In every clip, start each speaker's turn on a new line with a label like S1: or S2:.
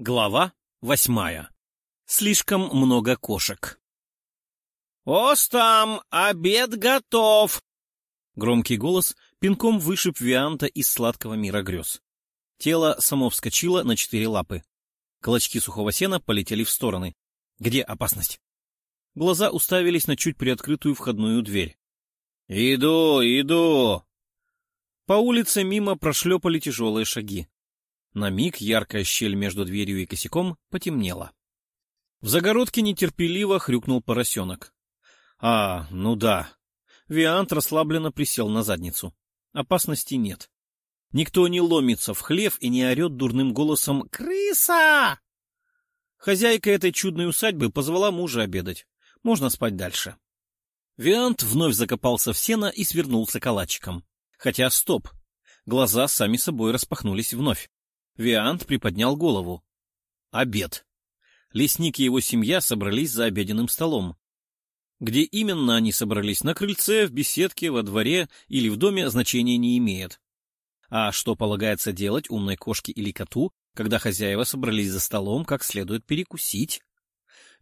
S1: Глава восьмая. Слишком много кошек.
S2: «Остам, обед готов!»
S1: Громкий голос пинком вышиб Вианта из сладкого мира грез. Тело само вскочило на четыре лапы. Клочки сухого сена полетели в стороны. Где опасность? Глаза уставились на чуть приоткрытую входную дверь.
S2: «Иду, иду!»
S1: По улице мимо прошлепали тяжелые шаги. На миг яркая щель между дверью и косяком потемнела. В загородке нетерпеливо хрюкнул поросенок. А, ну да. Виант расслабленно присел на задницу. Опасности нет. Никто не ломится в хлев и не орет дурным голосом «Крыса!». Хозяйка этой чудной усадьбы позвала мужа обедать. Можно спать дальше. Виант вновь закопался в сено и свернулся калачиком. Хотя стоп. Глаза сами собой распахнулись вновь. Виант приподнял голову. Обед. Лесник и его семья собрались за обеденным столом. Где именно они собрались, на крыльце, в беседке, во дворе или в доме, значения не имеет. А что полагается делать умной кошке или коту, когда хозяева собрались за столом, как следует перекусить?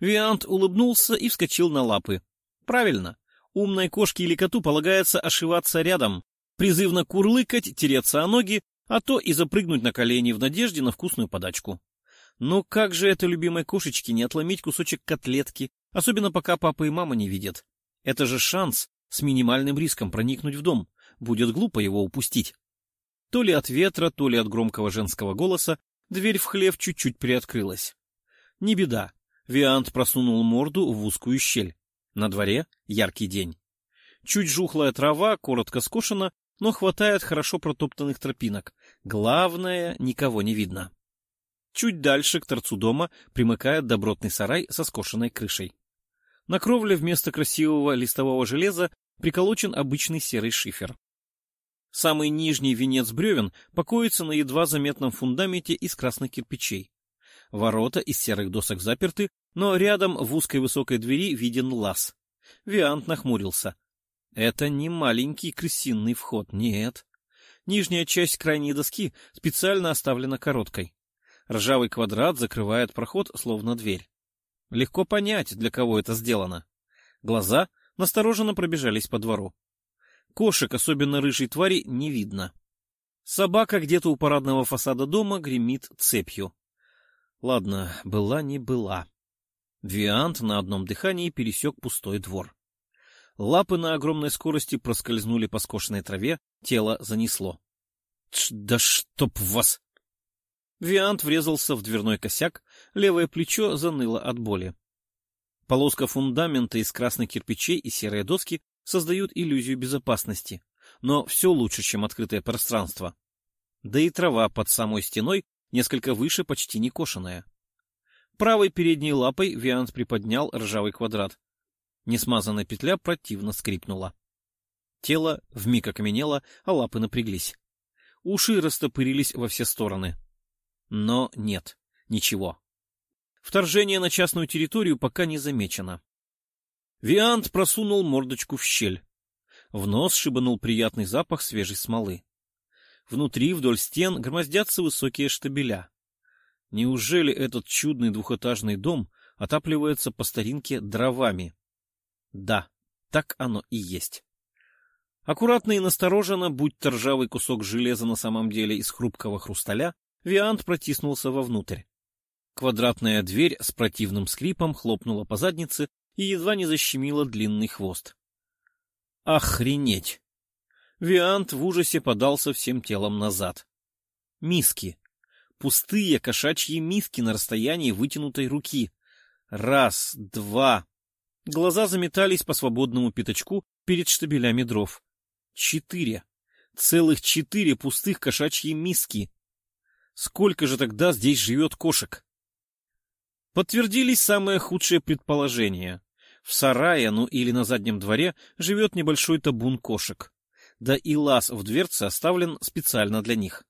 S1: Виант улыбнулся и вскочил на лапы. Правильно, умной кошке или коту полагается ошиваться рядом, призывно курлыкать, тереться о ноги а то и запрыгнуть на колени в надежде на вкусную подачку. Но как же это любимой кошечке не отломить кусочек котлетки, особенно пока папа и мама не видят? Это же шанс с минимальным риском проникнуть в дом. Будет глупо его упустить. То ли от ветра, то ли от громкого женского голоса дверь в хлев чуть-чуть приоткрылась. Не беда. Виант просунул морду в узкую щель. На дворе яркий день. Чуть жухлая трава, коротко скошена, но хватает хорошо протоптанных тропинок. Главное, никого не видно. Чуть дальше к торцу дома примыкает добротный сарай со скошенной крышей. На кровле вместо красивого листового железа приколочен обычный серый шифер. Самый нижний венец бревен покоится на едва заметном фундаменте из красных кирпичей. Ворота из серых досок заперты, но рядом в узкой высокой двери виден лаз. Виант нахмурился. Это не маленький крысиный вход, нет. Нижняя часть крайней доски специально оставлена короткой. Ржавый квадрат закрывает проход, словно дверь. Легко понять, для кого это сделано. Глаза настороженно пробежались по двору. Кошек, особенно рыжей твари, не видно. Собака где-то у парадного фасада дома гремит цепью. Ладно, была не была. Виант на одном дыхании пересек пустой двор. Лапы на огромной скорости проскользнули по скошенной траве, тело занесло. — Да чтоб вас! Виант врезался в дверной косяк, левое плечо заныло от боли. Полоска фундамента из красных кирпичей и серые доски создают иллюзию безопасности, но все лучше, чем открытое пространство. Да и трава под самой стеной несколько выше, почти не кошеная. Правой передней лапой Виант приподнял ржавый квадрат. Несмазанная петля противно скрипнула. Тело вмиг окаменело, а лапы напряглись. Уши растопырились во все стороны. Но нет, ничего. Вторжение на частную территорию пока не замечено. Виант просунул мордочку в щель. В нос шибанул приятный запах свежей смолы. Внутри, вдоль стен, громоздятся высокие штабеля. Неужели этот чудный двухэтажный дом отапливается по старинке дровами? Да, так оно и есть. Аккуратно и настороженно, будь то ржавый кусок железа на самом деле из хрупкого хрусталя, Виант протиснулся вовнутрь. Квадратная дверь с противным скрипом хлопнула по заднице и едва не защемила длинный хвост. Охренеть! Виант в ужасе подался всем телом назад. Миски. Пустые кошачьи миски на расстоянии вытянутой руки. Раз, два, Глаза заметались по свободному пятачку перед штабелями дров. Четыре. Целых четыре пустых кошачьи миски. Сколько же тогда здесь живет кошек? Подтвердились самые худшие предположения. В сарае, ну или на заднем дворе, живет небольшой табун кошек. Да и лаз в дверце оставлен специально для них.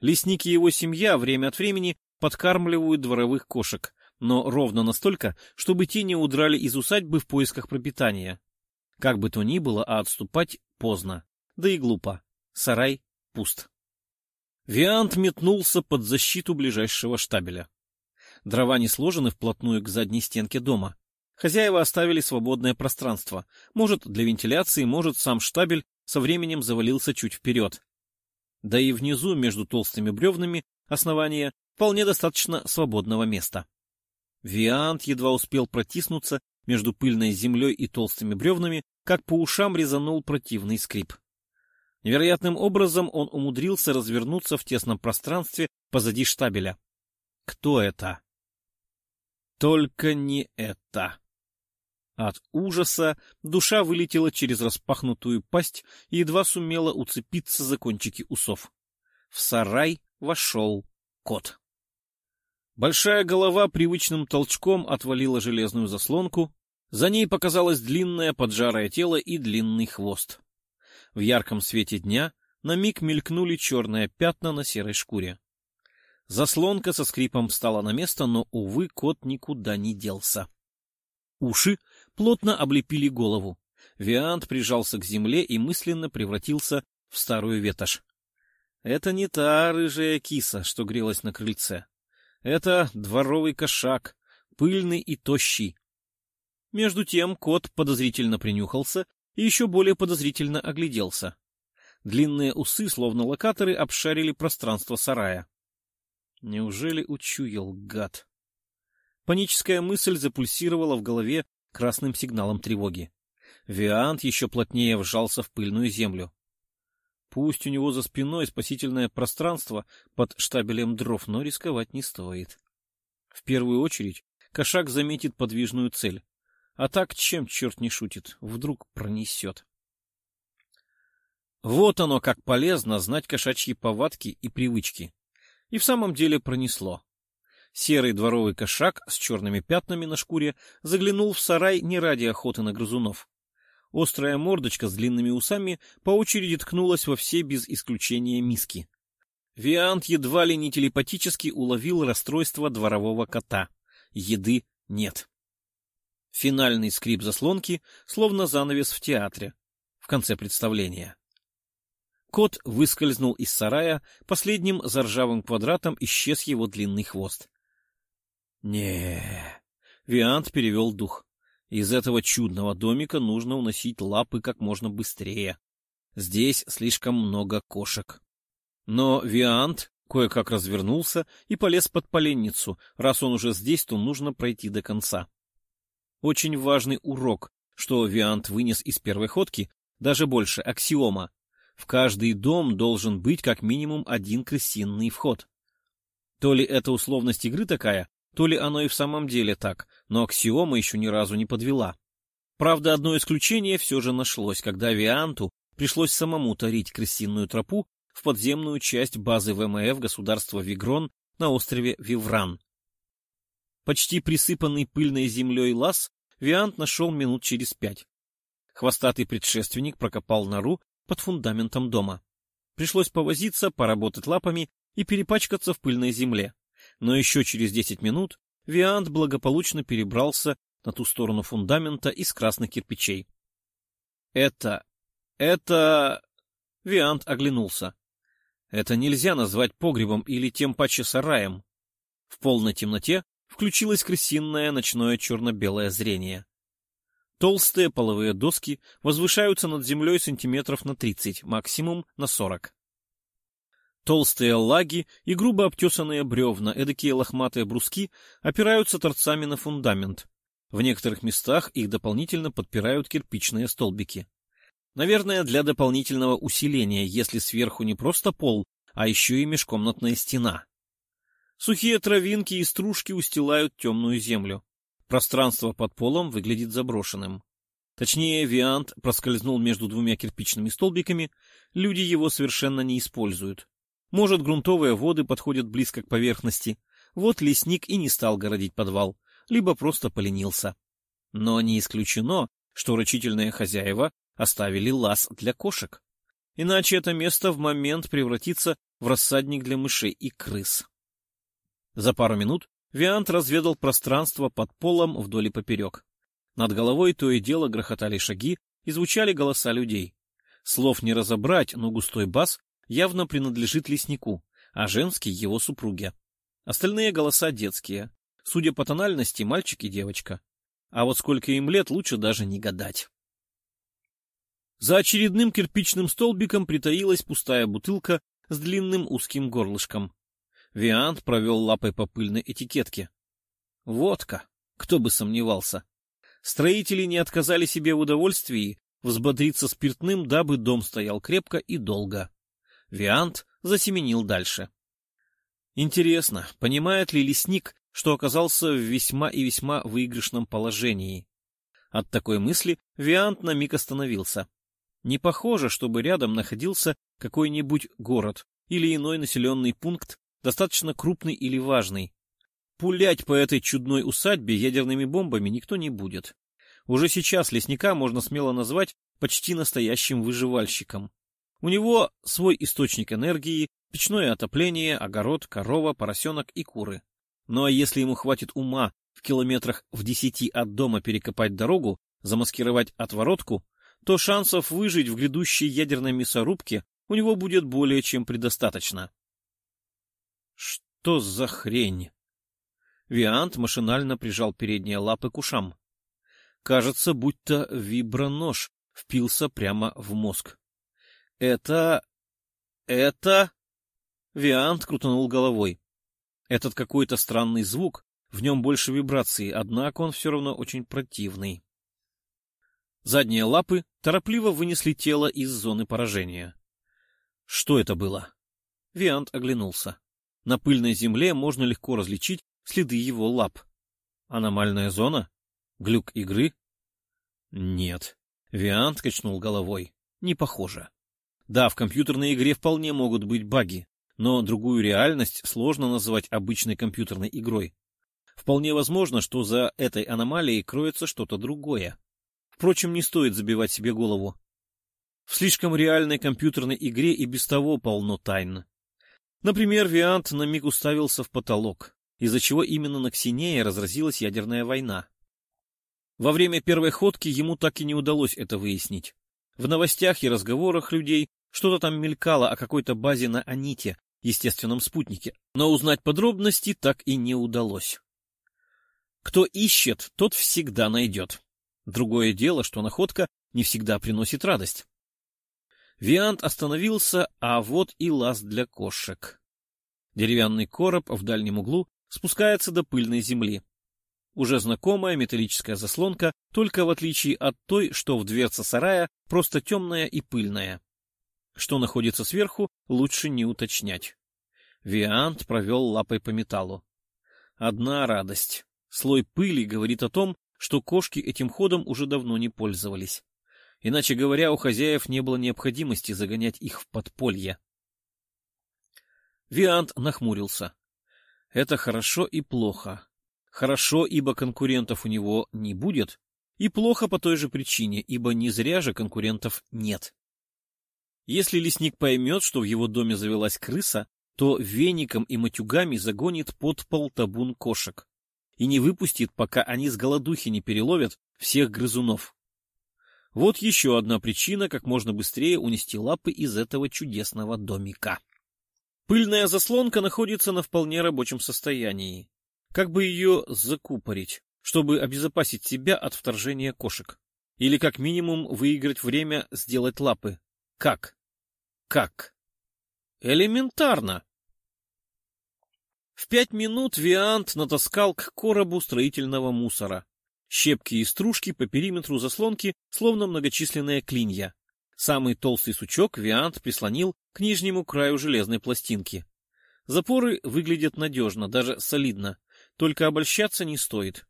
S1: Лесник и его семья время от времени подкармливают дворовых кошек, но ровно настолько, чтобы те не удрали из усадьбы в поисках пропитания. Как бы то ни было, а отступать поздно. Да и глупо. Сарай пуст. Виант метнулся под защиту ближайшего штабеля. Дрова не сложены вплотную к задней стенке дома. Хозяева оставили свободное пространство. Может, для вентиляции, может, сам штабель со временем завалился чуть вперед. Да и внизу, между толстыми бревнами, основания, вполне достаточно свободного места. Виант едва успел протиснуться между пыльной землей и толстыми бревнами, как по ушам резанул противный скрип. Невероятным образом он умудрился развернуться в тесном пространстве позади штабеля. Кто это? Только не это. От ужаса душа вылетела через распахнутую пасть и едва сумела уцепиться за кончики усов. В сарай вошел кот. Большая голова привычным толчком отвалила железную заслонку, за ней показалось длинное поджарое тело и длинный хвост. В ярком свете дня на миг мелькнули черные пятна на серой шкуре. Заслонка со скрипом встала на место, но, увы, кот никуда не делся. Уши плотно облепили голову. Виант прижался к земле и мысленно превратился в старую ветошь. Это не та рыжая киса, что грелась на крыльце. Это дворовый кошак, пыльный и тощий. Между тем кот подозрительно принюхался и еще более подозрительно огляделся. Длинные усы, словно локаторы, обшарили пространство сарая. Неужели учуял гад? Паническая мысль запульсировала в голове красным сигналом тревоги. Виант еще плотнее вжался в пыльную землю. Пусть у него за спиной спасительное пространство под штабелем дров, но рисковать не стоит. В первую очередь кошак заметит подвижную цель. А так чем черт не шутит, вдруг пронесет. Вот оно как полезно знать кошачьи повадки и привычки. И в самом деле пронесло. Серый дворовый кошак с черными пятнами на шкуре заглянул в сарай не ради охоты на грызунов. Острая мордочка с длинными усами по очереди ткнулась во все без исключения миски. Виант едва ли не телепатически уловил расстройство дворового кота. Еды нет. Финальный скрип заслонки, словно занавес в театре, в конце представления. Кот выскользнул из сарая, последним заржавым квадратом исчез его длинный хвост не Виант перевел дух. Из этого чудного домика нужно уносить лапы как можно быстрее. Здесь слишком много кошек. Но Виант кое-как развернулся и полез под поленницу. Раз он уже здесь, то нужно пройти до конца. Очень важный урок, что Виант вынес из первой ходки, даже больше, аксиома. В каждый дом должен быть как минимум один крысиный вход. То ли это условность игры такая, то ли оно и в самом деле так, но аксиома еще ни разу не подвела. Правда, одно исключение все же нашлось, когда Вианту пришлось самому тарить крысиную тропу в подземную часть базы ВМФ государства Вигрон на острове Вивран. Почти присыпанный пыльной землей лаз Виант нашел минут через пять. Хвостатый предшественник прокопал нору под фундаментом дома. Пришлось повозиться, поработать лапами и перепачкаться в пыльной земле но еще через десять минут Виант благополучно перебрался на ту сторону фундамента из красных кирпичей. Это... это... Виант оглянулся. Это нельзя назвать погребом или тем паче сараем. В полной темноте включилось крысиное ночное черно-белое зрение. Толстые половые доски возвышаются над землей сантиметров на тридцать, максимум на сорок. Толстые лаги и грубо обтесанные бревна, эдакие лохматые бруски, опираются торцами на фундамент. В некоторых местах их дополнительно подпирают кирпичные столбики. Наверное, для дополнительного усиления, если сверху не просто пол, а еще и межкомнатная стена. Сухие травинки и стружки устилают темную землю. Пространство под полом выглядит заброшенным. Точнее, Виант проскользнул между двумя кирпичными столбиками, люди его совершенно не используют. Может, грунтовые воды подходят близко к поверхности. Вот лесник и не стал городить подвал, либо просто поленился. Но не исключено, что рачительные хозяева оставили лаз для кошек. Иначе это место в момент превратится в рассадник для мышей и крыс. За пару минут Виант разведал пространство под полом вдоль и поперек. Над головой то и дело грохотали шаги и звучали голоса людей. Слов не разобрать, но густой бас явно принадлежит леснику, а женский — его супруге. Остальные голоса детские. Судя по тональности, мальчик и девочка. А вот сколько им лет, лучше даже не гадать. За очередным кирпичным столбиком притаилась пустая бутылка с длинным узким горлышком. Виант провел лапой по пыльной этикетке. Водка! Кто бы сомневался. Строители не отказали себе в удовольствии взбодриться спиртным, дабы дом стоял крепко и долго. Виант засеменил дальше. Интересно, понимает ли лесник, что оказался в весьма и весьма выигрышном положении? От такой мысли Виант на миг остановился. Не похоже, чтобы рядом находился какой-нибудь город или иной населенный пункт, достаточно крупный или важный. Пулять по этой чудной усадьбе ядерными бомбами никто не будет. Уже сейчас лесника можно смело назвать почти настоящим выживальщиком. У него свой источник энергии, печное отопление, огород, корова, поросенок и куры. Ну а если ему хватит ума в километрах в десяти от дома перекопать дорогу, замаскировать отворотку, то шансов выжить в грядущей ядерной мясорубке у него будет более чем предостаточно. Что за хрень? Виант машинально прижал передние лапы к ушам. Кажется, будто вибронож впился прямо в мозг. Это... это... Виант крутанул головой. Этот какой-то странный звук, в нем больше вибрации, однако он все равно очень противный. Задние лапы торопливо вынесли тело из зоны поражения. Что это было? Виант оглянулся. На пыльной земле можно легко различить следы его лап. Аномальная зона? Глюк игры? Нет. Виант качнул головой. Не похоже. Да, в компьютерной игре вполне могут быть баги, но другую реальность сложно назвать обычной компьютерной игрой. Вполне возможно, что за этой аномалией кроется что-то другое. Впрочем, не стоит забивать себе голову. В слишком реальной компьютерной игре и без того полно тайн. Например, Виант на миг уставился в потолок, из-за чего именно на Ксинее разразилась ядерная война. Во время первой ходки ему так и не удалось это выяснить. В новостях и разговорах людей что-то там мелькало о какой-то базе на Аните, естественном спутнике, но узнать подробности так и не удалось. Кто ищет, тот всегда найдет. Другое дело, что находка не всегда приносит радость. Виант остановился, а вот и лаз для кошек. Деревянный короб в дальнем углу спускается до пыльной земли. Уже знакомая металлическая заслонка, только в отличие от той, что в дверце сарая, просто темная и пыльная. Что находится сверху, лучше не уточнять. Виант провел лапой по металлу. Одна радость. Слой пыли говорит о том, что кошки этим ходом уже давно не пользовались. Иначе говоря, у хозяев не было необходимости загонять их в подполье. Виант нахмурился. Это хорошо и плохо. Хорошо, ибо конкурентов у него не будет, и плохо по той же причине, ибо не зря же конкурентов нет. Если лесник поймет, что в его доме завелась крыса, то веником и матюгами загонит под пол табун кошек и не выпустит, пока они с голодухи не переловят всех грызунов. Вот еще одна причина, как можно быстрее унести лапы из этого чудесного домика. Пыльная заслонка находится на вполне рабочем состоянии. Как бы ее закупорить, чтобы обезопасить себя от вторжения кошек? Или как минимум выиграть время сделать лапы? Как? Как? Элементарно. В пять минут Виант натаскал к коробу строительного мусора. Щепки и стружки по периметру заслонки, словно многочисленные клинья. Самый толстый сучок Виант прислонил к нижнему краю железной пластинки. Запоры выглядят надежно, даже солидно, только обольщаться не стоит.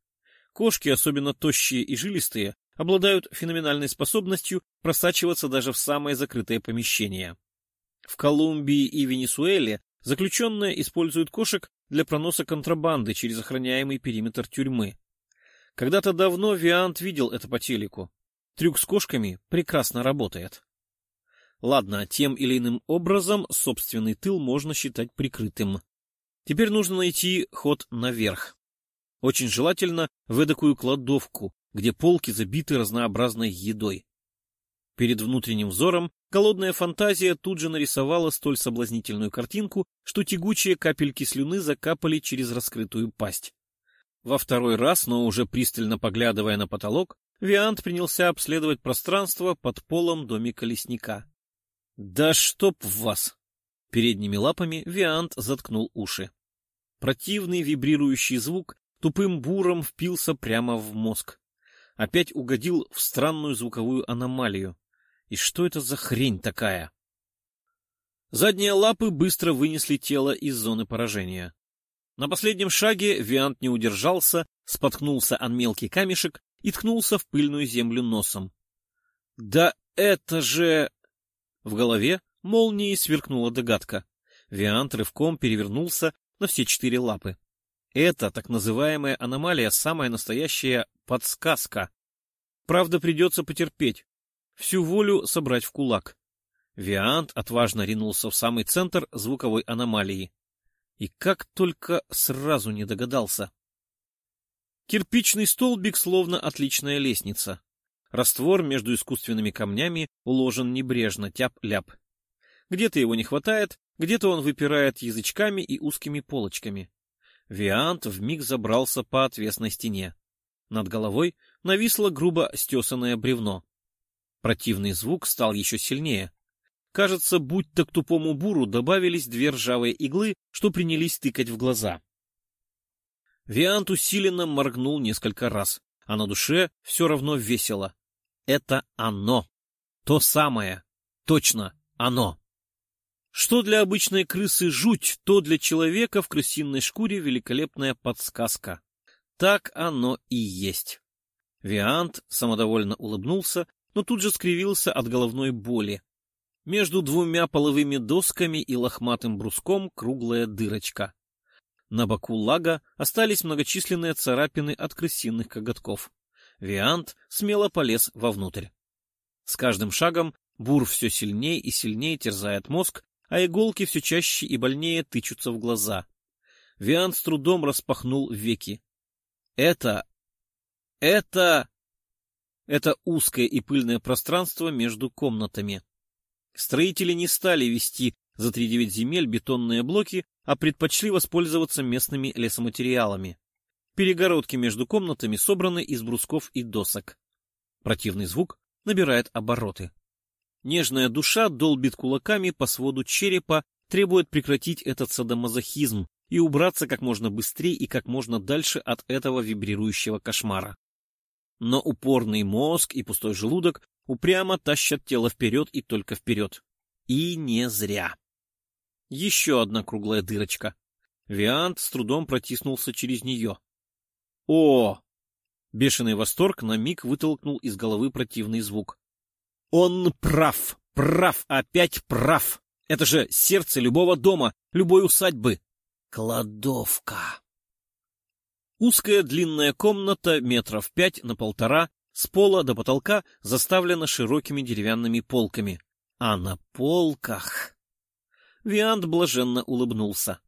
S1: Кошки, особенно тощие и жилистые, обладают феноменальной способностью просачиваться даже в самые закрытые помещения. В Колумбии и Венесуэле заключенные используют кошек для проноса контрабанды через охраняемый периметр тюрьмы. Когда-то давно Виант видел это по телеку. Трюк с кошками прекрасно работает. Ладно, тем или иным образом собственный тыл можно считать прикрытым. Теперь нужно найти ход наверх. Очень желательно в эдакую кладовку, где полки забиты разнообразной едой. Перед внутренним взором голодная фантазия тут же нарисовала столь соблазнительную картинку, что тягучие капельки слюны закапали через раскрытую пасть. Во второй раз, но уже пристально поглядывая на потолок, Виант принялся обследовать пространство под полом домика лесника. «Да чтоб вас!» Передними лапами Виант заткнул уши. Противный вибрирующий звук тупым буром впился прямо в мозг. Опять угодил в странную звуковую аномалию. И что это за хрень такая? Задние лапы быстро вынесли тело из зоны поражения. На последнем шаге Виант не удержался, споткнулся о мелкий камешек и ткнулся в пыльную землю носом. «Да это же...» В голове молнией сверкнула догадка. Виант рывком перевернулся на все четыре лапы. Это так называемая аномалия самая настоящая подсказка. Правда, придется потерпеть. Всю волю собрать в кулак. Виант отважно ринулся в самый центр звуковой аномалии. И как только сразу не догадался. Кирпичный столбик словно отличная лестница. Раствор между искусственными камнями уложен небрежно, тяп-ляп. Где-то его не хватает, где-то он выпирает язычками и узкими полочками. Виант вмиг забрался по отвесной стене. Над головой нависло грубо стесанное бревно. Противный звук стал еще сильнее. Кажется, будь-то к тупому буру добавились две ржавые иглы, что принялись тыкать в глаза. Виант усиленно моргнул несколько раз, а на душе все равно весело. Это оно. То самое. Точно оно. Что для обычной крысы жуть, то для человека в крысиной шкуре великолепная подсказка. Так оно и есть. Виант самодовольно улыбнулся, но тут же скривился от головной боли. Между двумя половыми досками и лохматым бруском круглая дырочка. На боку лага остались многочисленные царапины от крысиных коготков. Виант смело полез вовнутрь. С каждым шагом бур все сильнее и сильнее терзает мозг, а иголки все чаще и больнее тычутся в глаза. Виант с трудом распахнул веки. Это... это... Это узкое и пыльное пространство между комнатами. Строители не стали вести за тридевять земель бетонные блоки, а предпочли воспользоваться местными лесоматериалами. Перегородки между комнатами собраны из брусков и досок. Противный звук набирает обороты. Нежная душа долбит кулаками по своду черепа, требует прекратить этот садомазохизм и убраться как можно быстрее и как можно дальше от этого вибрирующего кошмара. Но упорный мозг и пустой желудок упрямо тащат тело вперед и только вперед. И не зря. Еще одна круглая дырочка. Виант с трудом протиснулся через нее. О! Бешеный восторг на миг вытолкнул из головы противный звук. Он прав, прав, опять прав. Это же сердце любого дома, любой усадьбы. Кладовка. Узкая длинная комната метров пять на полтора, с пола до потолка заставлена широкими деревянными полками. А на полках... Виант блаженно улыбнулся.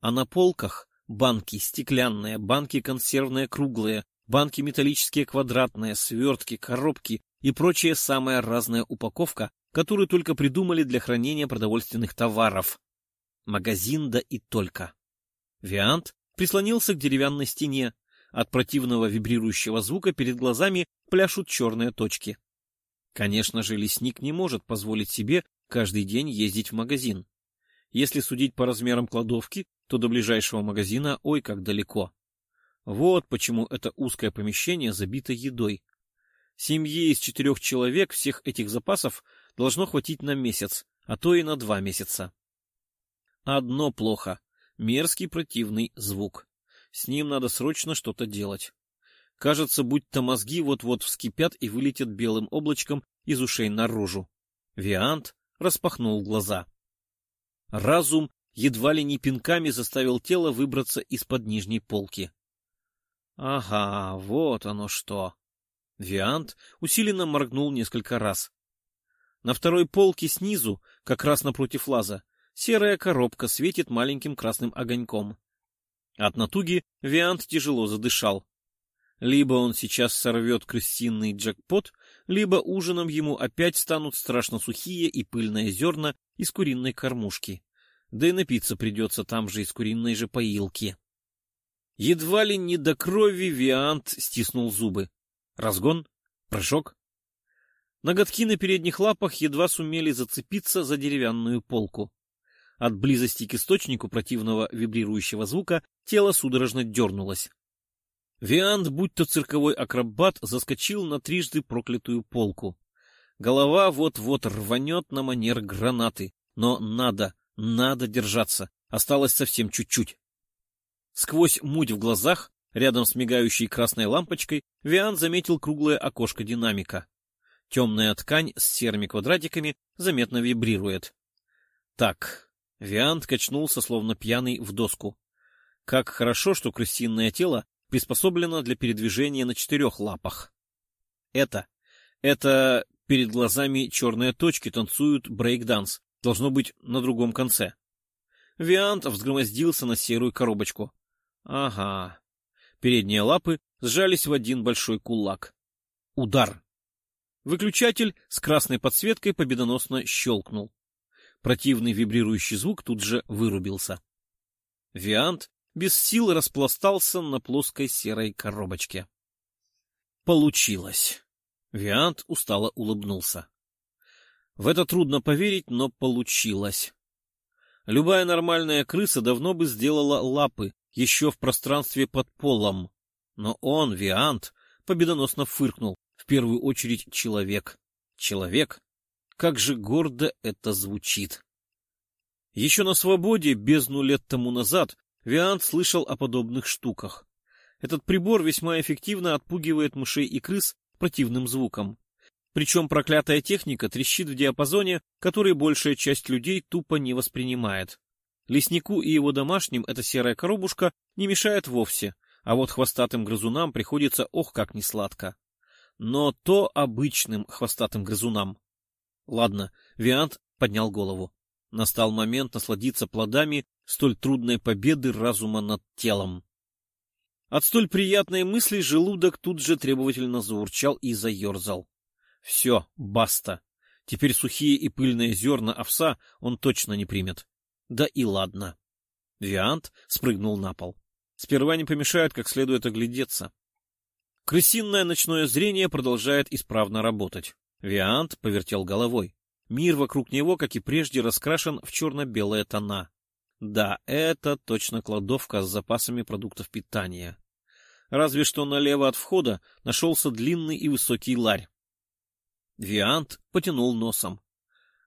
S1: А на полках банки стеклянные, банки консервные круглые, банки металлические квадратные, свертки, коробки и прочая самая разная упаковка, которую только придумали для хранения продовольственных товаров. Магазин да и только. Виант прислонился к деревянной стене. От противного вибрирующего звука перед глазами пляшут черные точки. Конечно же, лесник не может позволить себе каждый день ездить в магазин. Если судить по размерам кладовки, то до ближайшего магазина ой как далеко. Вот почему это узкое помещение забито едой. Семье из четырех человек всех этих запасов должно хватить на месяц, а то и на два месяца. Одно плохо — мерзкий противный звук. С ним надо срочно что-то делать. Кажется, будто мозги вот-вот вскипят и вылетят белым облачком из ушей наружу. Виант распахнул глаза. Разум едва ли не пинками заставил тело выбраться из-под нижней полки. Ага, вот оно что. Виант усиленно моргнул несколько раз. На второй полке снизу, как раз напротив лаза, серая коробка светит маленьким красным огоньком. От натуги Виант тяжело задышал. Либо он сейчас сорвет крысиный джекпот, либо ужином ему опять станут страшно сухие и пыльные зерна из куриной кормушки. Да и напиться придется там же из куриной же поилки. Едва ли не до крови Виант стиснул зубы. Разгон, прыжок. Ноготки на передних лапах едва сумели зацепиться за деревянную полку. От близости к источнику противного вибрирующего звука тело судорожно дернулось. Виант, будь то цирковой акробат, заскочил на трижды проклятую полку. Голова вот-вот рванет на манер гранаты, но надо, надо держаться, осталось совсем чуть-чуть. Сквозь муть в глазах, рядом с мигающей красной лампочкой, Виан заметил круглое окошко динамика. Темная ткань с серыми квадратиками заметно вибрирует. Так, Виант качнулся, словно пьяный, в доску. Как хорошо, что крысиное тело приспособлено для передвижения на четырех лапах. Это, это перед глазами черные точки танцуют брейк-данс, должно быть на другом конце. Виант взгромоздился на серую коробочку. Ага. Передние лапы сжались в один большой кулак. Удар. Выключатель с красной подсветкой победоносно щелкнул. Противный вибрирующий звук тут же вырубился. Виант без сил распластался на плоской серой коробочке. Получилось. Виант устало улыбнулся. В это трудно поверить, но получилось. Любая нормальная крыса давно бы сделала лапы еще в пространстве под полом. Но он, Виант, победоносно фыркнул. В первую очередь человек. Человек как же гордо это звучит! Еще на свободе, бездну лет тому назад, Виант слышал о подобных штуках. Этот прибор весьма эффективно отпугивает мышей и крыс противным звуком. Причем проклятая техника трещит в диапазоне, который большая часть людей тупо не воспринимает. Леснику и его домашним эта серая коробушка не мешает вовсе, а вот хвостатым грызунам приходится ох как несладко. Но то обычным хвостатым грызунам. Ладно, Виант поднял голову. Настал момент насладиться плодами столь трудной победы разума над телом. От столь приятной мысли желудок тут же требовательно заурчал и заерзал. Все, баста. Теперь сухие и пыльные зерна овса он точно не примет. Да и ладно. Виант спрыгнул на пол. Сперва не помешает как следует оглядеться. Крысиное ночное зрение продолжает исправно работать. Виант повертел головой. Мир вокруг него, как и прежде, раскрашен в черно-белые тона. Да, это точно кладовка с запасами продуктов питания. Разве что налево от входа нашелся длинный и высокий ларь. Виант потянул носом.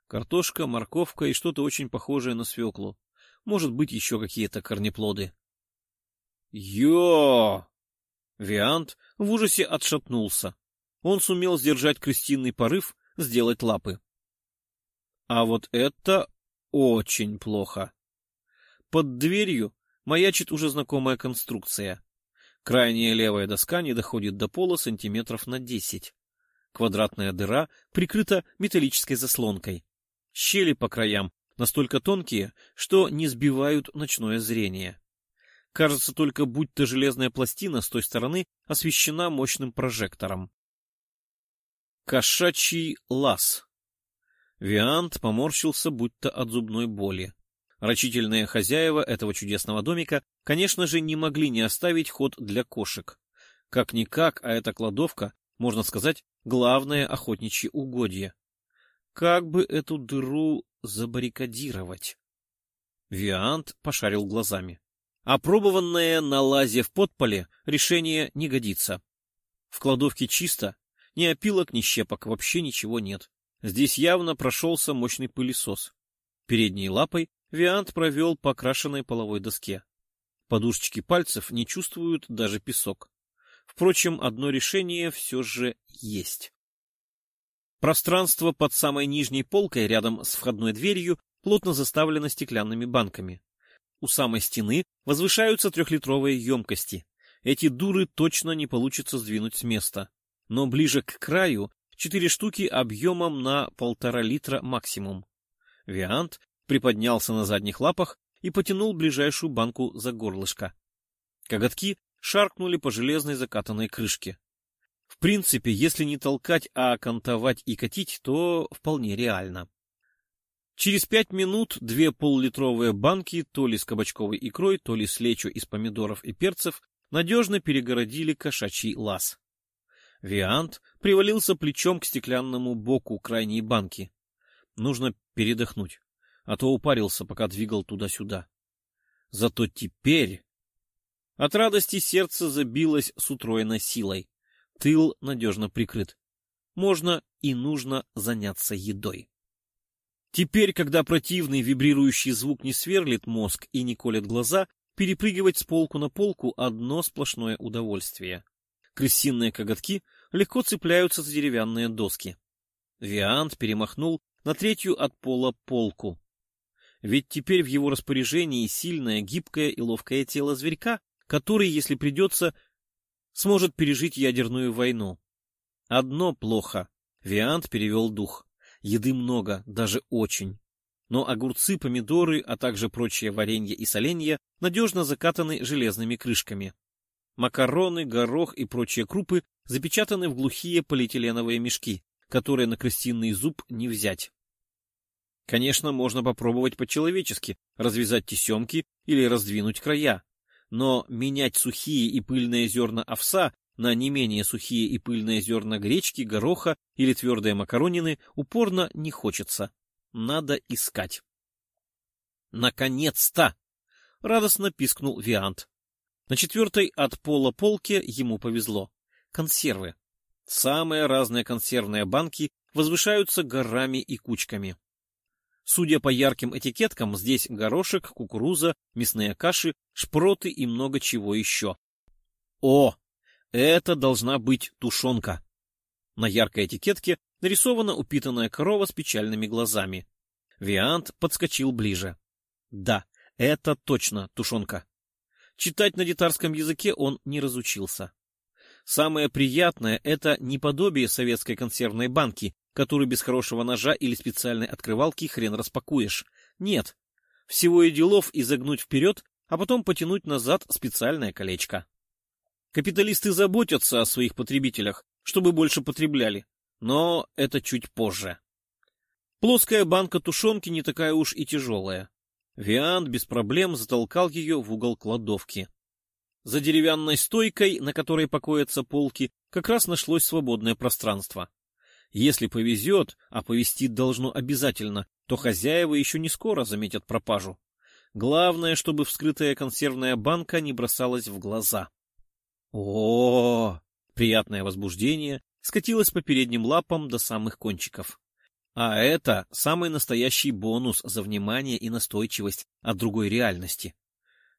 S1: Картошка, морковка и что-то очень похожее на свеклу. Может быть, еще какие-то корнеплоды. Йо! Виант в ужасе отшатнулся он сумел сдержать крестинный порыв сделать лапы. А вот это очень плохо. Под дверью маячит уже знакомая конструкция. Крайняя левая доска не доходит до пола сантиметров на десять. Квадратная дыра прикрыта металлической заслонкой. Щели по краям настолько тонкие, что не сбивают ночное зрение. Кажется, только будь то железная пластина с той стороны освещена мощным прожектором. Кошачий лаз. Виант поморщился, будто от зубной боли. Рачительные хозяева этого чудесного домика, конечно же, не могли не оставить ход для кошек. Как-никак, а эта кладовка, можно сказать, главное охотничье угодье. Как бы эту дыру забаррикадировать? Виант пошарил глазами. Опробованное на лазе в подполе решение не годится. В кладовке чисто, ни опилок, ни щепок, вообще ничего нет. Здесь явно прошелся мощный пылесос. Передней лапой Виант провел по окрашенной половой доске. Подушечки пальцев не чувствуют даже песок. Впрочем, одно решение все же есть. Пространство под самой нижней полкой рядом с входной дверью плотно заставлено стеклянными банками. У самой стены возвышаются трехлитровые емкости. Эти дуры точно не получится сдвинуть с места но ближе к краю четыре штуки объемом на полтора литра максимум. Виант приподнялся на задних лапах и потянул ближайшую банку за горлышко. Коготки шаркнули по железной закатанной крышке. В принципе, если не толкать, а кантовать и катить, то вполне реально. Через пять минут две полулитровые банки то ли с кабачковой икрой, то ли с лечо из помидоров и перцев надежно перегородили кошачий лаз. Виант привалился плечом к стеклянному боку крайней банки. Нужно передохнуть, а то упарился, пока двигал туда-сюда. Зато теперь... От радости сердце забилось с утроенной силой. Тыл надежно прикрыт. Можно и нужно заняться едой. Теперь, когда противный вибрирующий звук не сверлит мозг и не колет глаза, перепрыгивать с полку на полку — одно сплошное удовольствие. Крысиные коготки легко цепляются за деревянные доски. Виант перемахнул на третью от пола полку. Ведь теперь в его распоряжении сильное, гибкое и ловкое тело зверька, который, если придется, сможет пережить ядерную войну. Одно плохо. Виант перевел дух. Еды много, даже очень. Но огурцы, помидоры, а также прочее варенье и соленья надежно закатаны железными крышками. Макароны, горох и прочие крупы запечатаны в глухие полиэтиленовые мешки, которые на крысиный зуб не взять. Конечно, можно попробовать по-человечески развязать тесемки или раздвинуть края, но менять сухие и пыльные зерна овса на не менее сухие и пыльные зерна гречки, гороха или твердые макаронины упорно не хочется. Надо искать. «Наконец-то!» — радостно пискнул Виант. На четвертой от пола полке ему повезло. Консервы. Самые разные консервные банки возвышаются горами и кучками. Судя по ярким этикеткам, здесь горошек, кукуруза, мясные каши, шпроты и много чего еще. О, это должна быть тушенка. На яркой этикетке нарисована упитанная корова с печальными глазами. Виант подскочил ближе. Да, это точно тушенка. Читать на детарском языке он не разучился. Самое приятное — это не подобие советской консервной банки, которую без хорошего ножа или специальной открывалки хрен распакуешь. Нет. Всего и делов изогнуть вперед, а потом потянуть назад специальное колечко. Капиталисты заботятся о своих потребителях, чтобы больше потребляли, но это чуть позже. Плоская банка тушенки не такая уж и тяжелая. Виант без проблем затолкал ее в угол кладовки. За деревянной стойкой, на которой покоятся полки, как раз нашлось свободное пространство. Если повезет, а повезтит должно обязательно, то хозяева еще не скоро заметят пропажу. Главное, чтобы вскрытая консервная банка не бросалась в глаза. О, приятное возбуждение скатилось по передним лапам до самых кончиков. А это самый настоящий бонус за внимание и настойчивость от другой реальности.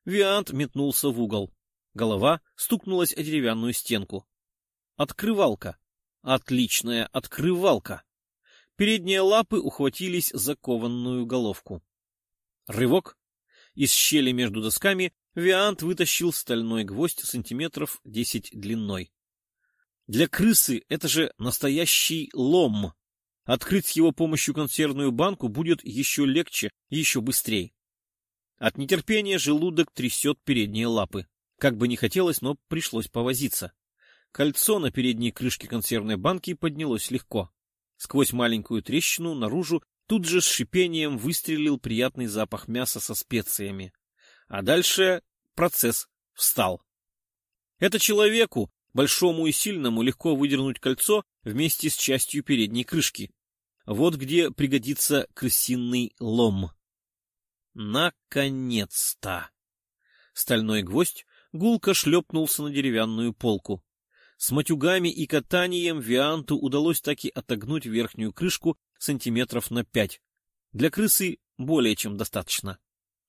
S1: Виант метнулся в угол. Голова стукнулась о деревянную стенку. Открывалка. Отличная открывалка. Передние лапы ухватились за кованную головку. Рывок. Из щели между досками Виант вытащил стальной гвоздь сантиметров десять длиной. Для крысы это же настоящий лом. Открыть с его помощью консервную банку будет еще легче и еще быстрее. От нетерпения желудок трясет передние лапы. Как бы не хотелось, но пришлось повозиться. Кольцо на передней крышке консервной банки поднялось легко. Сквозь маленькую трещину наружу тут же с шипением выстрелил приятный запах мяса со специями. А дальше процесс встал. Это человеку, большому и сильному, легко выдернуть кольцо вместе с частью передней крышки. Вот где пригодится крысиный лом. Наконец-то! Стальной гвоздь гулко шлепнулся на деревянную полку. С матюгами и катанием Вианту удалось таки отогнуть верхнюю крышку сантиметров на пять. Для крысы более чем достаточно.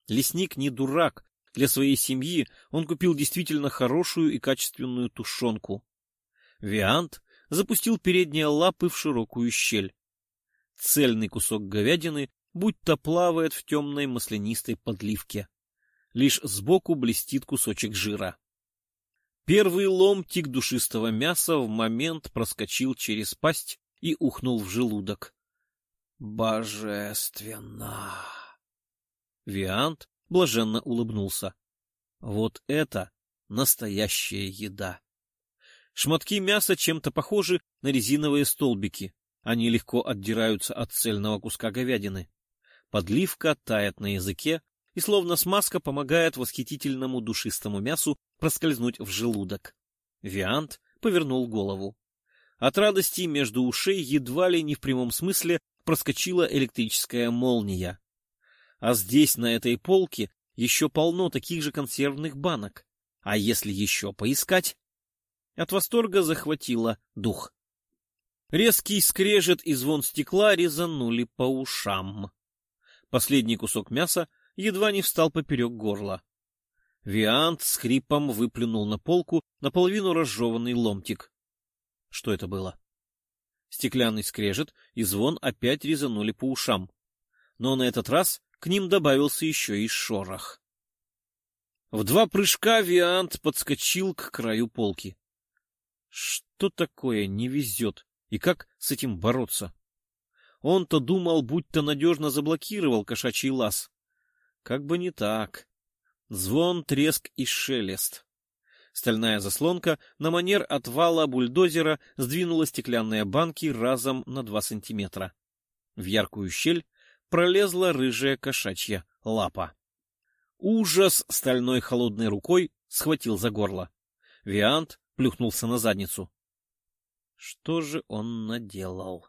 S1: Лесник не дурак. Для своей семьи он купил действительно хорошую и качественную тушенку. Виант запустил передние лапы в широкую щель. Цельный кусок говядины будто плавает в темной маслянистой подливке. Лишь сбоку блестит кусочек жира. Первый ломтик душистого мяса в момент проскочил через пасть и ухнул в желудок. Божественно! Виант блаженно улыбнулся. Вот это настоящая еда! Шматки мяса чем-то похожи на резиновые столбики. Они легко отдираются от цельного куска говядины. Подливка тает на языке и словно смазка помогает восхитительному душистому мясу проскользнуть в желудок. Виант повернул голову. От радости между ушей едва ли не в прямом смысле проскочила электрическая молния. А здесь, на этой полке, еще полно таких же консервных банок. А если еще поискать? От восторга захватило дух. Резкий скрежет и звон стекла резанули по ушам. Последний кусок мяса едва не встал поперек горла. Виант с хрипом выплюнул на полку наполовину разжеванный ломтик. Что это было? Стеклянный скрежет и звон опять резанули по ушам. Но на этот раз к ним добавился еще и шорох. В два прыжка Виант подскочил к краю полки. Что такое не везет? И как с этим бороться? Он-то думал, будто надежно заблокировал кошачий лаз. Как бы не так. Звон, треск и шелест. Стальная заслонка на манер отвала бульдозера сдвинула стеклянные банки разом на два сантиметра. В яркую щель пролезла рыжая кошачья лапа. Ужас стальной холодной рукой схватил за горло. Виант плюхнулся на задницу. Что же он наделал?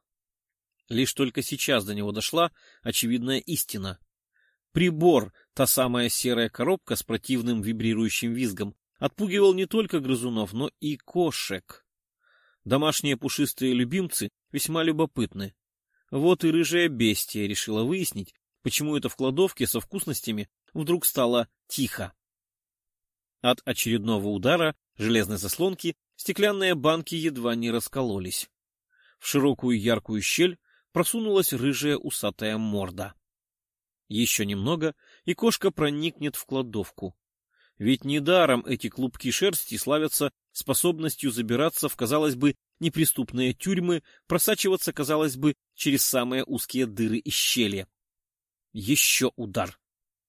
S1: Лишь только сейчас до него дошла очевидная истина. Прибор, та самая серая коробка с противным вибрирующим визгом, отпугивал не только грызунов, но и кошек. Домашние пушистые любимцы весьма любопытны. Вот и рыжая бестия решила выяснить, почему это в кладовке со вкусностями вдруг стало тихо. От очередного удара железной заслонки стеклянные банки едва не раскололись. В широкую яркую щель просунулась рыжая усатая морда. Еще немного, и кошка проникнет в кладовку. Ведь недаром эти клубки шерсти славятся способностью забираться в, казалось бы, неприступные тюрьмы, просачиваться, казалось бы, через самые узкие дыры и щели. Еще удар.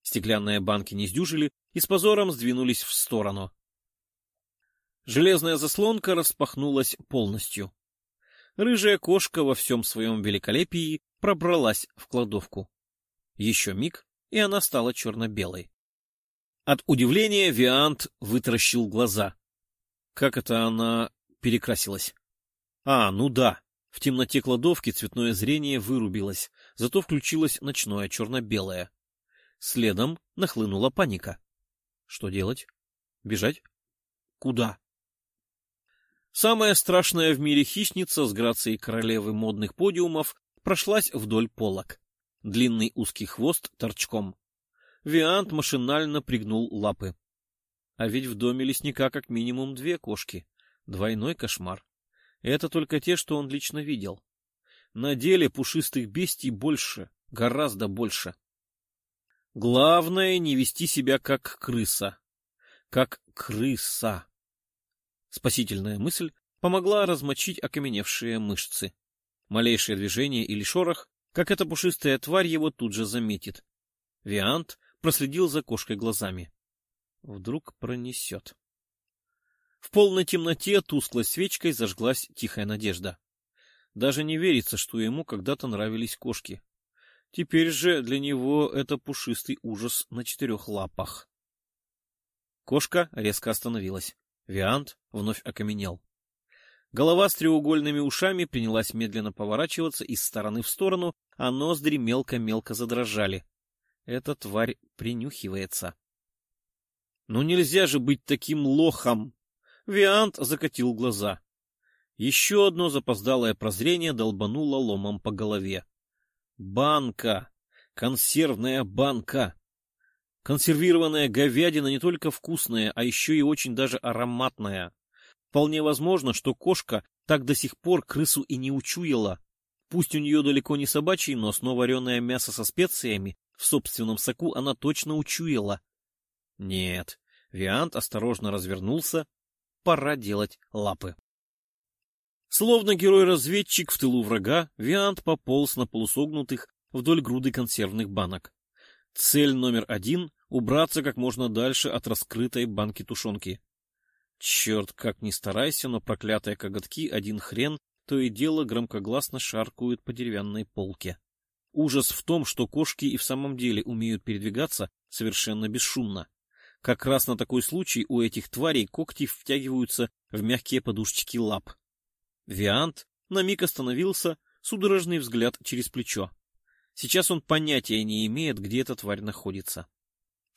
S1: Стеклянные банки не сдюжили и с позором сдвинулись в сторону. Железная заслонка распахнулась полностью. Рыжая кошка во всем своем великолепии пробралась в кладовку. Еще миг, и она стала черно-белой. От удивления Виант вытаращил глаза. Как это она перекрасилась? А, ну да, в темноте кладовки цветное зрение вырубилось, зато включилось ночное черно-белое. Следом нахлынула паника. Что делать? Бежать? Куда? Самая страшная в мире хищница с грацией королевы модных подиумов прошлась вдоль полок. Длинный узкий хвост торчком. Виант машинально пригнул лапы. А ведь в доме лесника как минимум две кошки. Двойной кошмар. Это только те, что он лично видел. На деле пушистых бестий больше, гораздо больше. Главное — не вести себя как крыса. Как крыса. Спасительная мысль помогла размочить окаменевшие мышцы. Малейшее движение или шорох, как эта пушистая тварь его тут же заметит. Виант проследил за кошкой глазами. Вдруг пронесет. В полной темноте тусклой свечкой зажглась тихая надежда. Даже не верится, что ему когда-то нравились кошки. Теперь же для него это пушистый ужас на четырех лапах. Кошка резко остановилась. Виант вновь окаменел. Голова с треугольными ушами принялась медленно поворачиваться из стороны в сторону, а ноздри мелко-мелко задрожали. Эта тварь принюхивается. Ну нельзя же быть таким лохом! Виант закатил глаза. Еще одно запоздалое прозрение долбануло ломом по голове. Банка! Консервная банка! Консервированная говядина не только вкусная, а еще и очень даже ароматная. Вполне возможно, что кошка так до сих пор крысу и не учуяла. Пусть у нее далеко не собачий нос, но вареное мясо со специями в собственном соку она точно учуяла. Нет, Виант осторожно развернулся. Пора делать лапы. Словно герой-разведчик в тылу врага, Виант пополз на полусогнутых вдоль груды консервных банок. Цель номер один — убраться как можно дальше от раскрытой банки тушенки. Черт, как ни старайся, но проклятые коготки один хрен то и дело громкогласно шаркают по деревянной полке. Ужас в том, что кошки и в самом деле умеют передвигаться совершенно бесшумно. Как раз на такой случай у этих тварей когти втягиваются в мягкие подушечки лап. Виант на миг остановился, судорожный взгляд через плечо. Сейчас он понятия не имеет, где эта тварь находится.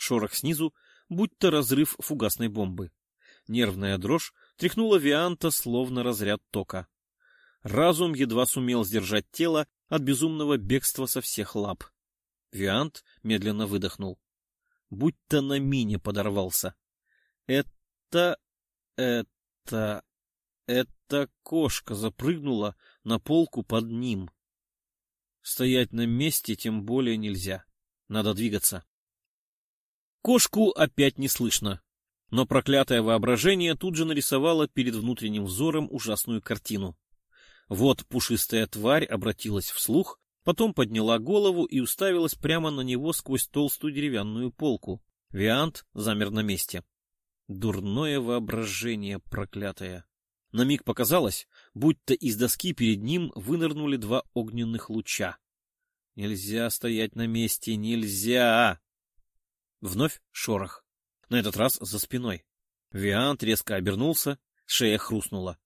S1: Шорох снизу, будто разрыв фугасной бомбы. Нервная дрожь тряхнула Вианта, словно разряд тока. Разум едва сумел сдержать тело от безумного бегства со всех лап. Виант медленно выдохнул. Будь-то на мине подорвался. Это... это... эта кошка запрыгнула на полку под ним. Стоять на месте тем более нельзя. Надо двигаться. Кошку опять не слышно, но проклятое воображение тут же нарисовало перед внутренним взором ужасную картину. Вот пушистая тварь обратилась вслух, потом подняла голову и уставилась прямо на него сквозь толстую деревянную полку. Виант замер на месте. Дурное воображение проклятое. На миг показалось, будто из доски перед ним вынырнули два огненных луча. Нельзя стоять на месте, нельзя! Вновь шорох. На этот раз за спиной. Виант резко обернулся, шея хрустнула.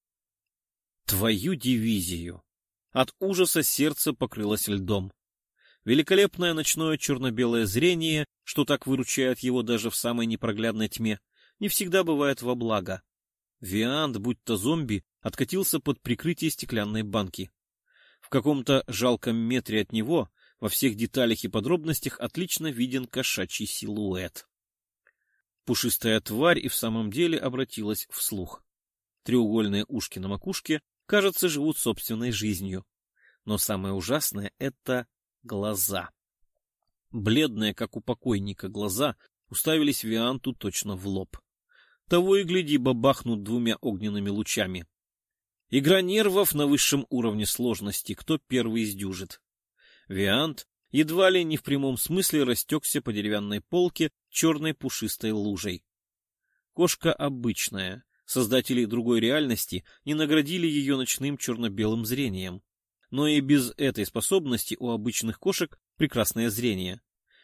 S1: Твою дивизию! От ужаса сердце покрылось льдом. Великолепное ночное черно-белое зрение, что так выручает его даже в самой непроглядной тьме, не всегда бывает во благо. Виант, будь то зомби, откатился под прикрытие стеклянной банки. В каком-то жалком метре от него, во всех деталях и подробностях, отлично виден кошачий силуэт. Пушистая тварь и в самом деле обратилась вслух. Треугольные ушки на макушке кажется, живут собственной жизнью. Но самое ужасное — это глаза. Бледные, как у покойника, глаза уставились Вианту точно в лоб. Того и гляди, бабахнут двумя огненными лучами. Игра нервов на высшем уровне сложности, кто первый сдюжит. Виант едва ли не в прямом смысле растекся по деревянной полке черной пушистой лужей. Кошка обычная, Создатели другой реальности не наградили ее ночным черно-белым зрением. Но и без этой способности у обычных кошек прекрасное зрение.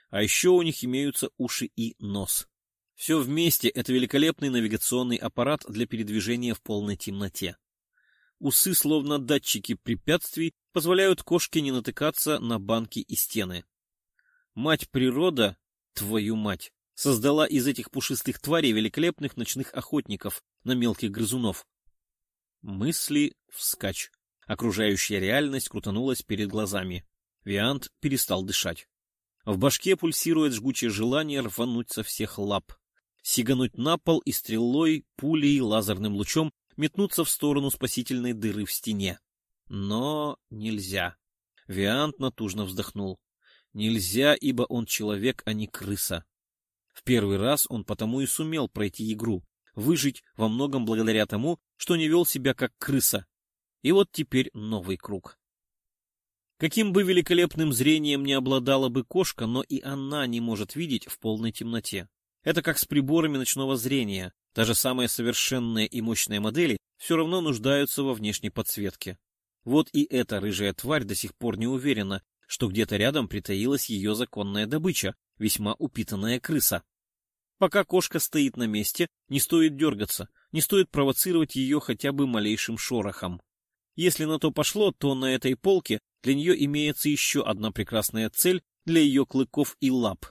S1: А еще у них имеются уши и нос. Все вместе это великолепный навигационный аппарат для передвижения в полной темноте. Усы, словно датчики препятствий, позволяют кошке не натыкаться на банки и стены. Мать природа, твою мать, создала из этих пушистых тварей великолепных ночных охотников на мелких грызунов. Мысли вскачь. Окружающая реальность крутанулась перед глазами. Виант перестал дышать. В башке пульсирует жгучее желание рвануть со всех лап, сигануть на пол и стрелой, пулей, лазерным лучом метнуться в сторону спасительной дыры в стене. Но нельзя. Виант натужно вздохнул. Нельзя, ибо он человек, а не крыса. В первый раз он потому и сумел пройти игру, выжить во многом благодаря тому, что не вел себя как крыса. И вот теперь новый круг. Каким бы великолепным зрением не обладала бы кошка, но и она не может видеть в полной темноте. Это как с приборами ночного зрения. Даже самые совершенные и мощные модели все равно нуждаются во внешней подсветке. Вот и эта рыжая тварь до сих пор не уверена, что где-то рядом притаилась ее законная добыча, весьма упитанная крыса. Пока кошка стоит на месте, не стоит дергаться, не стоит провоцировать ее хотя бы малейшим шорохом. Если на то пошло, то на этой полке для нее имеется еще одна прекрасная цель для ее клыков и лап.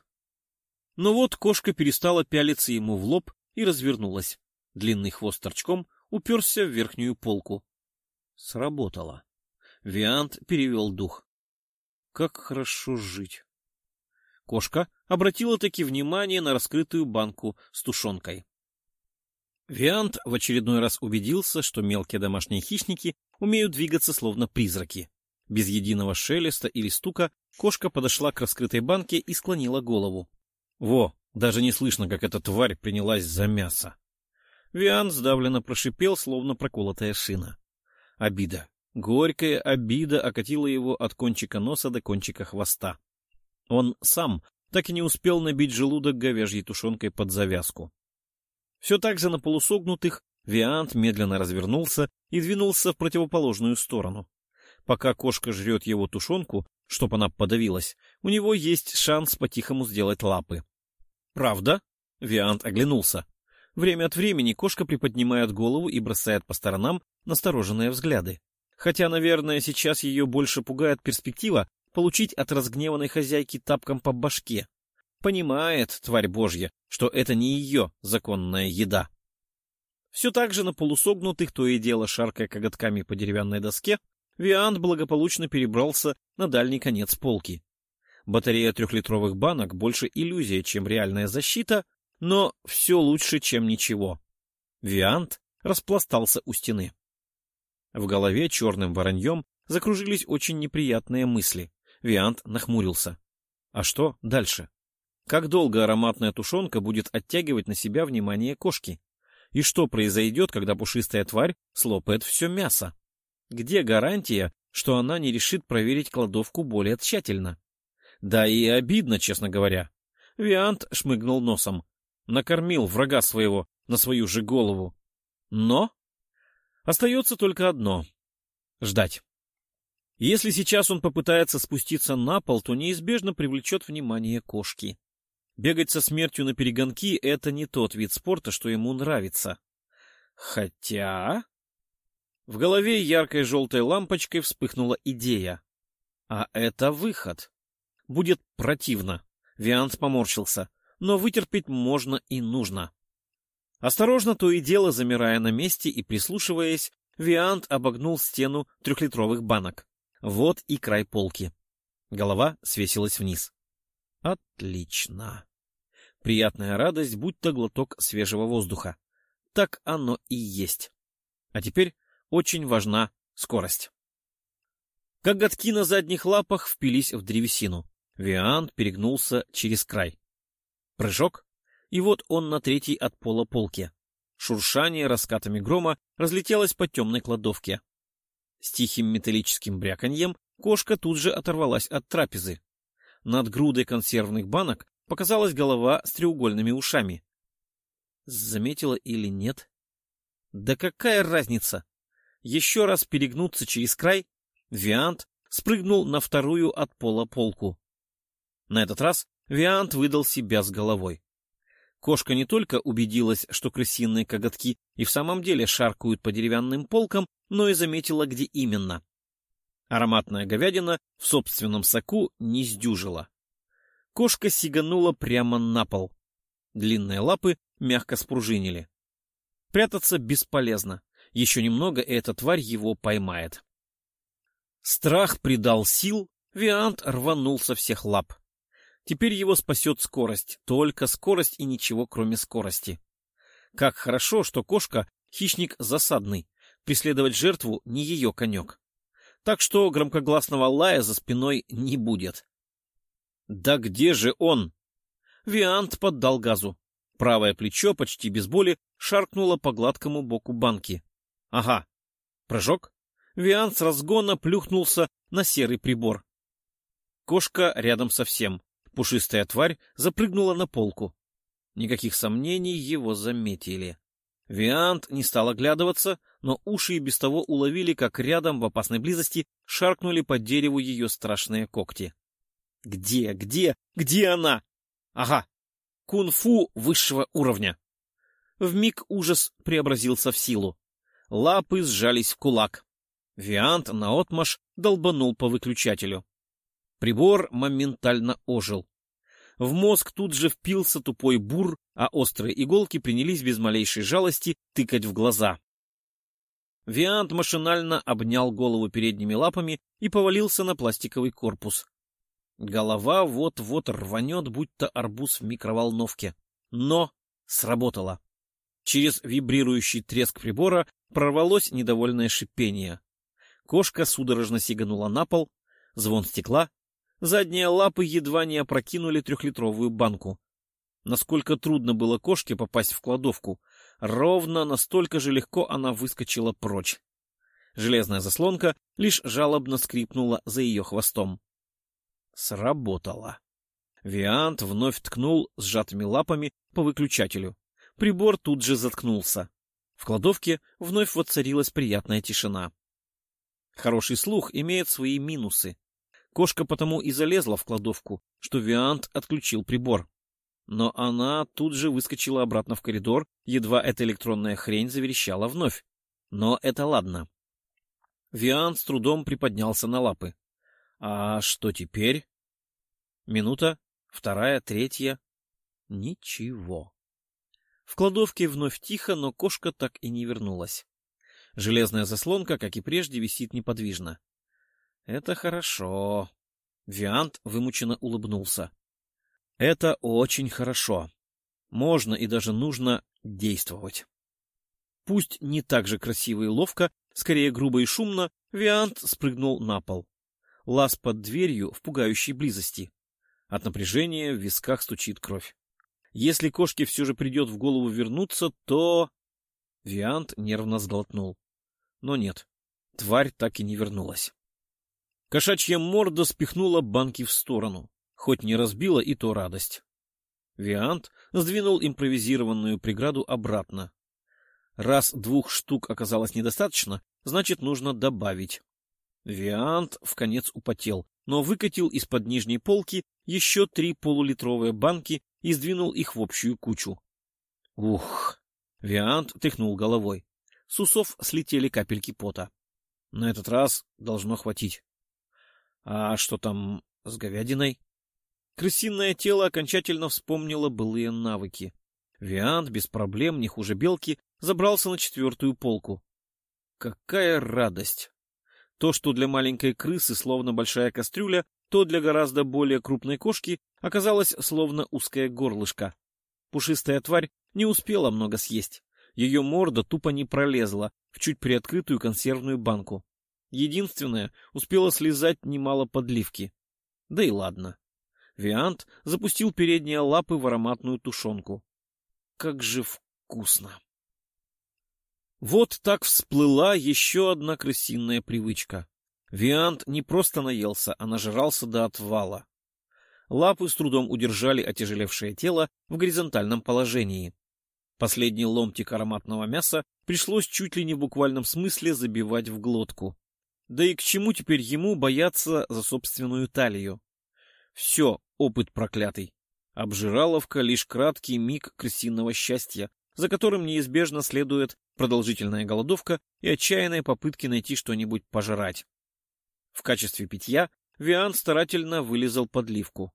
S1: Но вот кошка перестала пялиться ему в лоб и развернулась. Длинный хвост торчком уперся в верхнюю полку. Сработало. Виант перевел дух. Как хорошо жить. Кошка обратила таки внимание на раскрытую банку с тушенкой. Виант в очередной раз убедился, что мелкие домашние хищники умеют двигаться словно призраки. Без единого шелеста или стука кошка подошла к раскрытой банке и склонила голову. Во, даже не слышно, как эта тварь принялась за мясо. Виан сдавленно прошипел, словно проколотая шина. Обида. Горькая обида окатила его от кончика носа до кончика хвоста. Он сам так и не успел набить желудок говяжьей тушенкой под завязку. Все так же на полусогнутых Виант медленно развернулся и двинулся в противоположную сторону. Пока кошка жрет его тушенку, чтоб она подавилась, у него есть шанс по-тихому сделать лапы. «Правда?» — Виант оглянулся. Время от времени кошка приподнимает голову и бросает по сторонам настороженные взгляды. Хотя, наверное, сейчас ее больше пугает перспектива получить от разгневанной хозяйки тапком по башке. Понимает, тварь божья, что это не ее законная еда. Все так же на полусогнутых, то и дело шаркая коготками по деревянной доске, Виант благополучно перебрался на дальний конец полки. Батарея трехлитровых банок больше иллюзия, чем реальная защита, но все лучше, чем ничего. Виант распластался у стены. В голове черным вороньем закружились очень неприятные мысли. Виант нахмурился. А что дальше? Как долго ароматная тушенка будет оттягивать на себя внимание кошки? И что произойдет, когда пушистая тварь слопает все мясо? Где гарантия, что она не решит проверить кладовку более тщательно? Да и обидно, честно говоря. Виант шмыгнул носом. Накормил врага своего на свою же голову. Но остается только одно — ждать. Если сейчас он попытается спуститься на пол, то неизбежно привлечет внимание кошки. Бегать со смертью на перегонки — это не тот вид спорта, что ему нравится. Хотя... В голове яркой желтой лампочкой вспыхнула идея. А это выход. Будет противно. Виант поморщился. Но вытерпеть можно и нужно. Осторожно, то и дело, замирая на месте и прислушиваясь, Виант обогнул стену трехлитровых банок. Вот и край полки. Голова свесилась вниз. Отлично. Приятная радость, будто глоток свежего воздуха. Так оно и есть. А теперь очень важна скорость. Коготки на задних лапах впились в древесину. Виант перегнулся через край. Прыжок, и вот он на третьей от пола полке. Шуршание раскатами грома разлетелось по темной кладовке. С тихим металлическим бряканьем кошка тут же оторвалась от трапезы. Над грудой консервных банок показалась голова с треугольными ушами. Заметила или нет? Да какая разница? еще раз перегнуться через край, Виант спрыгнул на вторую от пола полку. На этот раз Виант выдал себя с головой. Кошка не только убедилась, что крысиные коготки и в самом деле шаркают по деревянным полкам, но и заметила, где именно. Ароматная говядина в собственном соку не сдюжила. Кошка сиганула прямо на пол. Длинные лапы мягко спружинили. Прятаться бесполезно. Еще немного, и эта тварь его поймает. Страх придал сил, Виант рванул со всех лап. Теперь его спасет скорость, только скорость и ничего, кроме скорости. Как хорошо, что кошка — хищник засадный, преследовать жертву не ее конек. Так что громкогласного лая за спиной не будет. Да где же он? Виант поддал газу. Правое плечо почти без боли шаркнуло по гладкому боку банки. Ага. Прыжок. Виан с разгона плюхнулся на серый прибор. Кошка рядом со всем. Пушистая тварь запрыгнула на полку. Никаких сомнений его заметили. Виант не стал оглядываться, но уши и без того уловили, как рядом, в опасной близости, шаркнули по дереву ее страшные когти. Где, где, где она? Ага, кунг-фу высшего уровня. Вмиг ужас преобразился в силу. Лапы сжались в кулак. Виант наотмашь долбанул по выключателю. Прибор моментально ожил. В мозг тут же впился тупой бур, а острые иголки принялись без малейшей жалости тыкать в глаза. Виант машинально обнял голову передними лапами и повалился на пластиковый корпус. Голова вот-вот рванет, будто арбуз в микроволновке. Но сработало. Через вибрирующий треск прибора прорвалось недовольное шипение. Кошка судорожно сиганула на пол, звон стекла, задние лапы едва не опрокинули трехлитровую банку. Насколько трудно было кошке попасть в кладовку, ровно настолько же легко она выскочила прочь. Железная заслонка лишь жалобно скрипнула за ее хвостом. Сработало. Виант вновь ткнул сжатыми лапами по выключателю. Прибор тут же заткнулся. В кладовке вновь воцарилась приятная тишина. Хороший слух имеет свои минусы. Кошка потому и залезла в кладовку, что Виант отключил прибор. Но она тут же выскочила обратно в коридор, едва эта электронная хрень заверещала вновь. Но это ладно. Виант с трудом приподнялся на лапы. А что теперь? Минута, вторая, третья. Ничего. В кладовке вновь тихо, но кошка так и не вернулась. Железная заслонка, как и прежде, висит неподвижно. Это хорошо. Виант вымученно улыбнулся. Это очень хорошо. Можно и даже нужно действовать. Пусть не так же красиво и ловко, скорее грубо и шумно, Виант спрыгнул на пол. Лаз под дверью в пугающей близости. От напряжения в висках стучит кровь. Если кошке все же придет в голову вернуться, то... Виант нервно сглотнул. Но нет, тварь так и не вернулась. Кошачья морда спихнула банки в сторону. Хоть не разбила, и то радость. Виант сдвинул импровизированную преграду обратно. Раз двух штук оказалось недостаточно, значит, нужно добавить. Виант в конец употел, но выкатил из-под нижней полки еще три полулитровые банки и сдвинул их в общую кучу. Ух! Виант тряхнул головой. С усов слетели капельки пота. На этот раз должно хватить. А что там с говядиной? Крысиное тело окончательно вспомнило былые навыки. Виант без проблем, не хуже белки, забрался на четвертую полку. Какая радость! То, что для маленькой крысы словно большая кастрюля, то для гораздо более крупной кошки оказалось словно узкое горлышко. Пушистая тварь не успела много съесть. Ее морда тупо не пролезла в чуть приоткрытую консервную банку. Единственное, успела слезать немало подливки. Да и ладно. Виант запустил передние лапы в ароматную тушенку. Как же вкусно! Вот так всплыла еще одна крысиная привычка. Виант не просто наелся, а нажрался до отвала. Лапы с трудом удержали отяжелевшее тело в горизонтальном положении. Последний ломтик ароматного мяса пришлось чуть ли не в буквальном смысле забивать в глотку. Да и к чему теперь ему бояться за собственную талию? Все, опыт проклятый. Обжираловка — лишь краткий миг крысиного счастья, за которым неизбежно следует продолжительная голодовка и отчаянные попытки найти что-нибудь пожрать. В качестве питья Виан старательно вылезал подливку.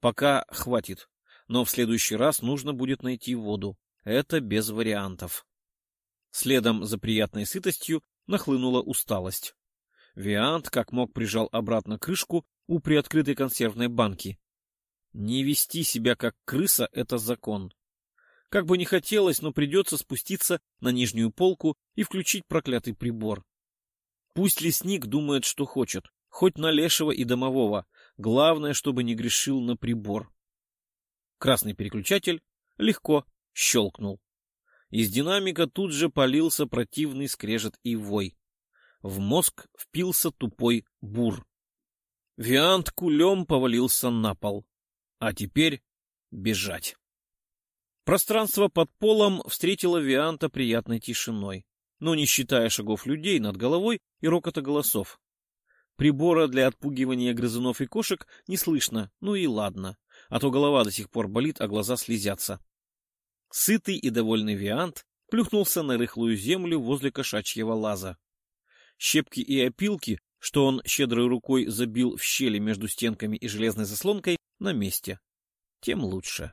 S1: Пока хватит, но в следующий раз нужно будет найти воду. Это без вариантов. Следом за приятной сытостью нахлынула усталость. Виант как мог прижал обратно крышку у приоткрытой консервной банки. Не вести себя как крыса — это закон. Как бы не хотелось, но придется спуститься на нижнюю полку и включить проклятый прибор. Пусть лесник думает, что хочет, хоть на лешего и домового, главное, чтобы не грешил на прибор. Красный переключатель легко щелкнул. Из динамика тут же полился противный скрежет и вой. В мозг впился тупой бур. Виант кулем повалился на пол. А теперь бежать. Пространство под полом встретило Вианта приятной тишиной, но не считая шагов людей над головой и рокота голосов. Прибора для отпугивания грызунов и кошек не слышно, ну и ладно, а то голова до сих пор болит, а глаза слезятся. Сытый и довольный Виант плюхнулся на рыхлую землю возле кошачьего лаза. Щепки и опилки, что он щедрой рукой забил в щели между стенками и железной заслонкой, на месте. Тем лучше.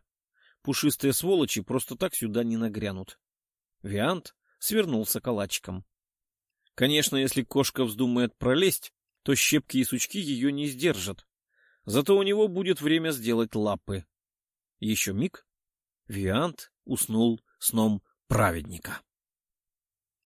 S1: Пушистые сволочи просто так сюда не нагрянут. Виант свернулся калачиком. Конечно, если кошка вздумает пролезть, то щепки и сучки ее не сдержат. Зато у него будет время сделать лапы. Еще миг. Виант уснул сном праведника.